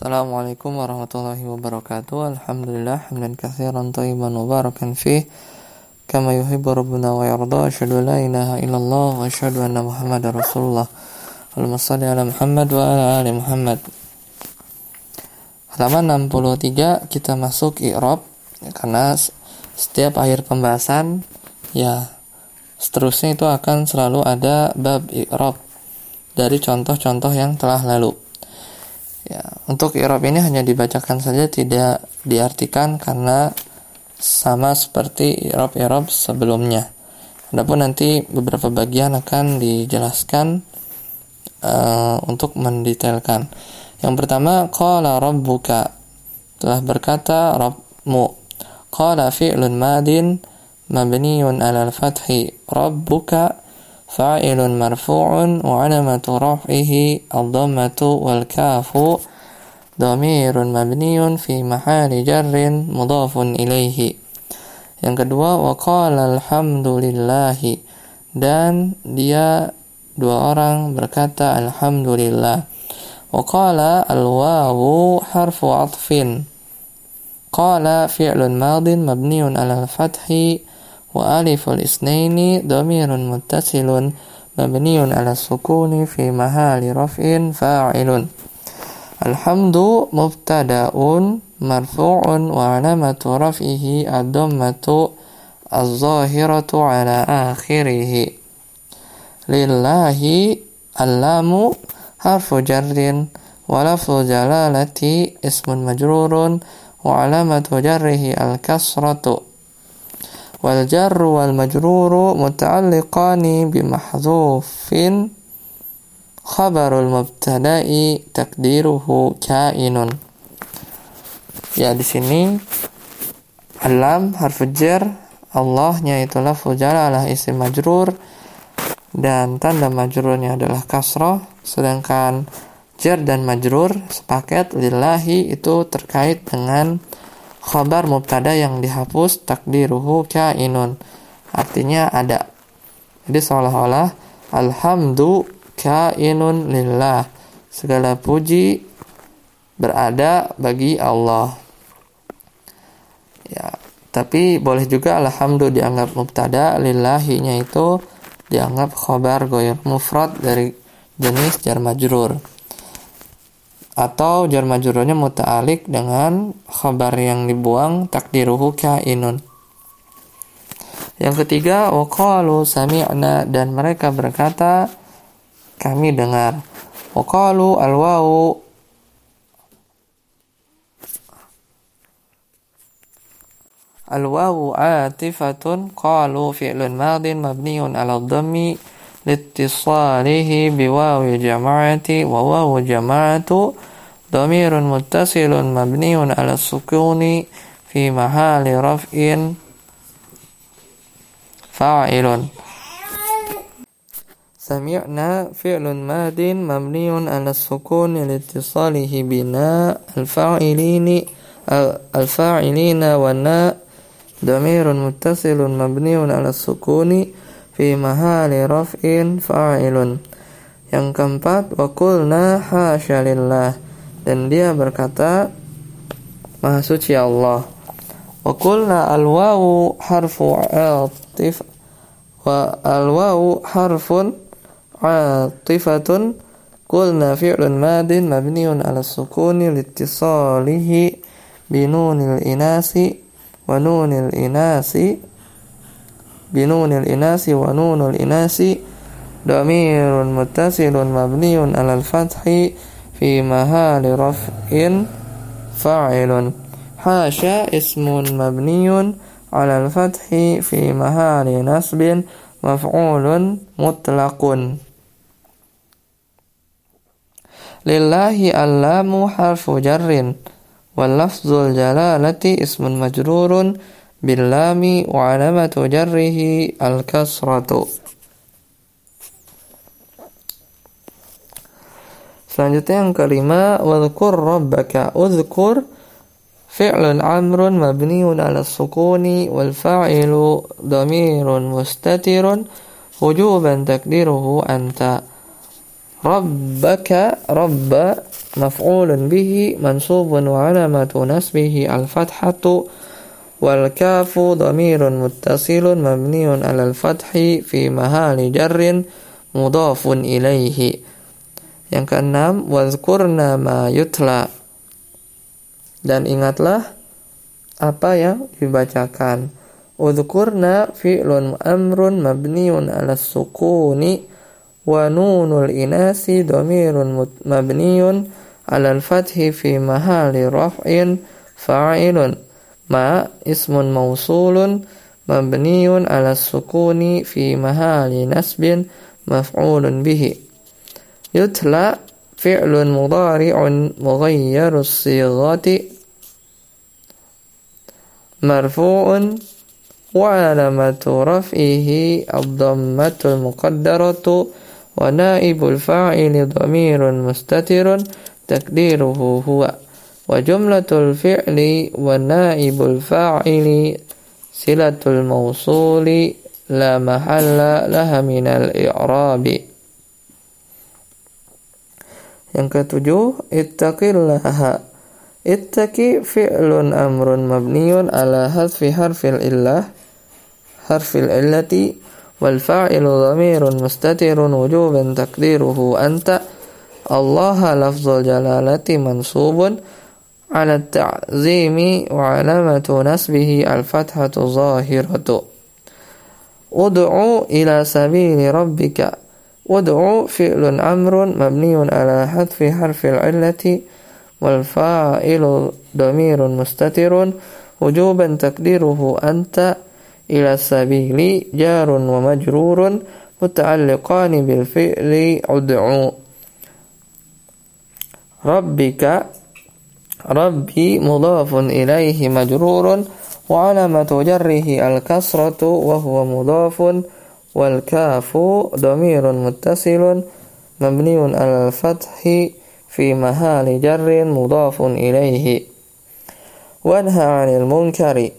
Assalamualaikum warahmatullahi wabarakatuh. Alhamdulillah hamdan katsiran thayyiban mubarakan fih kama yuhibbu rabbuna wa yarda. Asyhadu la ilaha illallah wa asyhadu anna Muhammadar Rasulullah. Ala Muhammad wa ala ali Muhammad. Halaman 63 kita masuk i'rab karena setiap akhir pembahasan ya seterusnya itu akan selalu ada bab i'rab dari contoh-contoh yang telah lalu. Ya, untuk i'rab ini hanya dibacakan saja tidak diartikan karena sama seperti i'rab-i'rab sebelumnya. Adapun nanti beberapa bagian akan dijelaskan uh, untuk mendetailkan. Yang pertama qala rabbuka telah berkata Rabbmu. Qala fi'lun madin mabniun 'ala al-fathi rabbuka fa'ilun marfu'un wa alamatu raf'ihi ad-dhammatu wal kafu dhamirun mabniun fi mahali jarrin mudhafun ilaihi yang kedua wa qala alhamdulillahi. Dan dia dua orang berkata alhamdulillah. Wa qala alwawu harfu 'athfin qala fi'lun madin mabniun ala fathi وألف الاثنين ضمير متصل مبني على السكون في محل رفع فاعل. الحمد مبتدأ مرفوع وعلامة رفعه الضمة الظاهرة على آخره. لله اللام حرف جر ولفظ جلالة اسم مجرور وعلامة جره الكسرة. Wal jarru wal majruru muta'alliqani bi mahdhufin khabarul mubtada'i takdiruhu kainun. Ya di sini alam harfu jar Allahnya itu lafzu jalalah isim majrur dan tanda majrurnya adalah kasroh sedangkan jar dan majrur sepaket lillahi itu terkait dengan khabar mubtada yang dihapus takdiruhu kainun. Artinya ada. Jadi seolah-olah alhamdu kainun lillah. Segala puji berada bagi Allah. Ya tapi boleh juga alhamdu dianggap mubtada lillahinya itu dianggap khabar goyar mufrad dari jenis jar majrur atau jar majurunya muta'alik dengan khabar yang dibuang takdiruhu kainun. Yang ketiga, waqalu sami'na dan mereka berkata kami dengar. Waqalu alwau Alwawu atifatun qalu fi'lun madin mabniun ala dhammi liittisalihi biwawi jama'ati wa wawu jama'atu ضمير متصل مبني على السكون في محل رفع فاعل سمعنا فعل ماد مبني على السكون لاتصاله بناء الفاعلين الفاعلين والناء ضمير متصل مبني على السكون fi mahali raf'in fa'ilun. Yang keempat, wa qulna hasyalillah. dan dia berkata Maha suci Allah. Wa qulna al wawu harfu atif wa al wawu harfun atifatun qulna fi'lun madin mabniun ala sukuni liittisalihi binunil inasi wa nunil inasi binunil inasi wa nunul inasi damirun muttasilun mabniun ala al-fathi في محل رفع فاعل. حاشا اسم مبني على الفتح في محل نصب مفعول مطلق. لله اللام حرف جر واللفظ الجلالة اسم مجرور billami wa alamatu jarrihi Selanjutnya yang kelima, wadhkur rabbaka. Udhkur fi'lun amrun mabniun ala sukuni wal fa'ilu damirun mustatirun wujuban takdiruhu anta. Rabbaka, rabba مفعول به منصوب وعلامة نسبه الفتحة والكاف ضمير متصل مبني على الفتح في محل جر مضاف إليه Yang keenam, wazkurna ma yutla. Dan ingatlah apa yang dibacakan. Udhkurna fi'lun amrun mabniun ala sukuni wa nunul inasi domirun mabniun ala al-fathi fi mahali raf'in fa'ilun ma ismun mausulun mabniun ala sukuni fi mahali nasbin maf'ulun bihi يتلى فعل مضارع مغير الصيغة مرفوع وعلامة رفعه الضمة المقدرة ونائب الفاعل ضمير مستتر تقديره هو وجملة الفعل ونائب الفاعل صلة الموصول لا محل لها من الإعراب. Yang ketujuh, ittaqillaha. Ittaqi fi'lun amrun mabniun ala hadfi harfil illah harfil illati wal fa'ilu dhamirun mustatirun wujuban takdiruhu anta Allah lafzul jalalati mansubun ala ta'zimi wa alamatu nasbihi al-fathatu zahiratu Ud'u ila sabili rabbika ودعو فعل أمر مبني على حذف حرف العلة والفاعل ضمير مستتر. وجوبا تقديره أنت إلى السبيل جار ومجرور متعلقان بالفعل ادعو ربك ربي مضاف إليه مجرور. وعلامة جره الكسرة وهو مضاف. والكاف ضمير متصل مبني على الفتح في محل جر مضاف إليه. وانهى عن المنكر.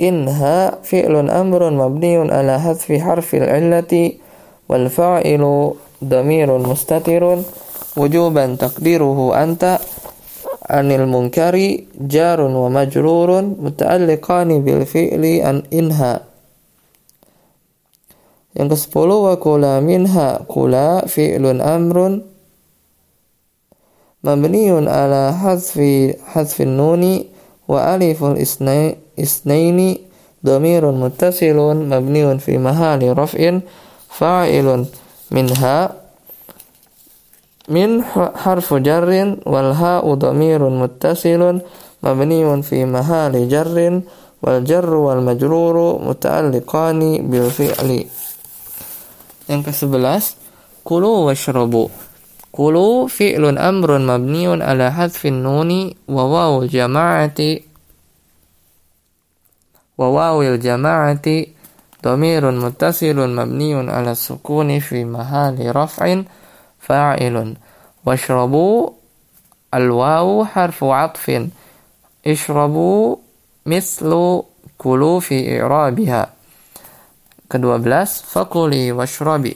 إنها فعل أمر مبني على حذف حرف العلة والفاعل ضمير مستتر. وجوبا تقديره أنت عن المنكر جار ومجرور متعلقان بالفعل أن إنها Yang ke-10 wa kula minha kula fi'lun amrun mabniun ala hadfi hadfin nuni wa aliful isnai, isnaini domirun mutasilun mabniun fi mahali raf'in fa'ilun minha من domirun mutasilun mabniun fi mahali مبني wal محل wal majruru والمجرور bil fi'li Yang ke-11, kulu washrabu. Kulu fi'lun amrun mabniun ala hadfin nuni wa wawul jama'ati wa wawil jama'ati Domirun mutasilun mabniun ala sukuni fi mahali raf'in fa'ilun. Washrabu الواو harfu atfin Ishrabu mislu kulu fi i'rabiha Ke-12 Fakuli washrabi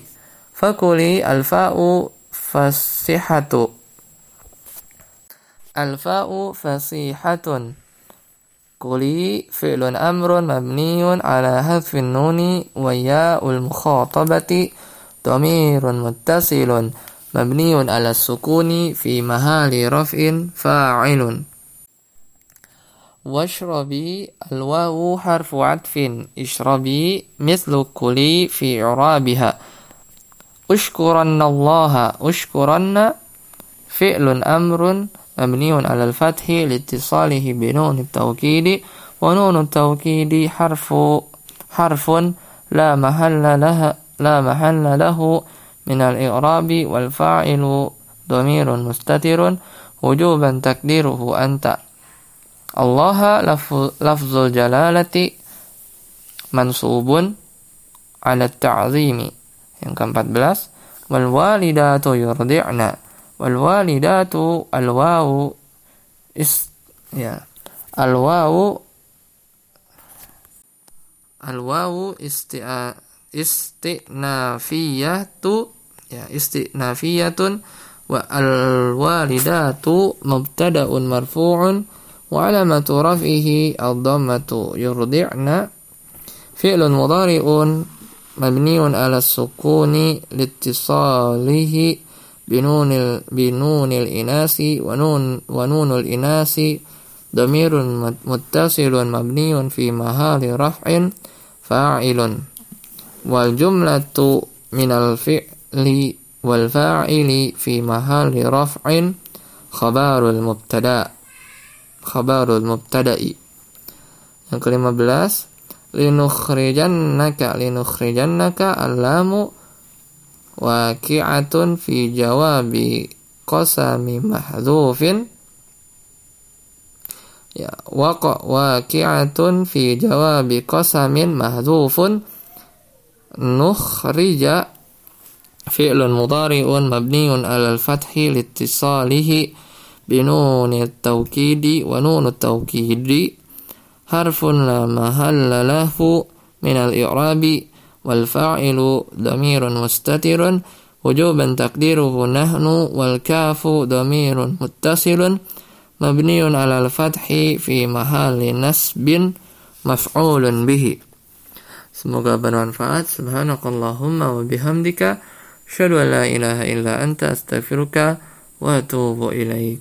Fakuli alfa'u fasihatu Alfa'u fasihatun Kuli fi'lun amrun mabniun ala hadfin nuni wa ya'ul mukhatabati Domirun muttasilun mabniun ala sukuni fi mahali raf'in fa'ilun واشربي الواو حرف عطف اشربي مثل كلي في إعرابها اشكرن الله اشكرن. فعل أمر مبني على الفتح لاتصاله بنون التوكيد. ونون التوكيد حرف حرف لا محل له لا محل له. من الإعراب والفاعل ضمير مستتر. وجوبا تقديره أنت. Allah lafzul jalalati mansubun ala ta'zimi. Yang ke-14, wal walidatu yurdi'na wal walidatu al wawu is ya al wawu al wawu isti istinafiyatu ya istinafiyatun wa al walidatu mubtada'un marfu'un وعلامة رفعه الضمة يرضعن. فعل مضارع مبني على السكون لاتصاله بنون بنون الإناث ونون ونون الإناث. ضمير متصل مبني في محل رفع فاعل. والجملة من الفعل والفاعل في محل رفع خبر المبتدا. khabarul mubtada'i. Yang kelima belas, linukhrijannaka linukhrijannaka alamu wakiatun fi jawabi qasami mahdzufin ya waqa wakiatun fi jawabi qasamin mahdzufun nukhrija fi'lun mudari'un mabniun 'alal fathi liittisalihi binun at-tawkidi wa nun at-tawkidi harfun la mahalla lahu min al-i'rabi wal fa'ilu dhamirun mustatirun wujuban taqdiruhu nahnu wal kafu dhamirun muttasilun mabniun 'ala al-fathi fi mahalli nasbin maf'ulun bihi Semoga bermanfaat. Subhanakallahumma wa bihamdika. Asyhadu an la ilaha illa anta astaghfiruka wa atubu ilaik.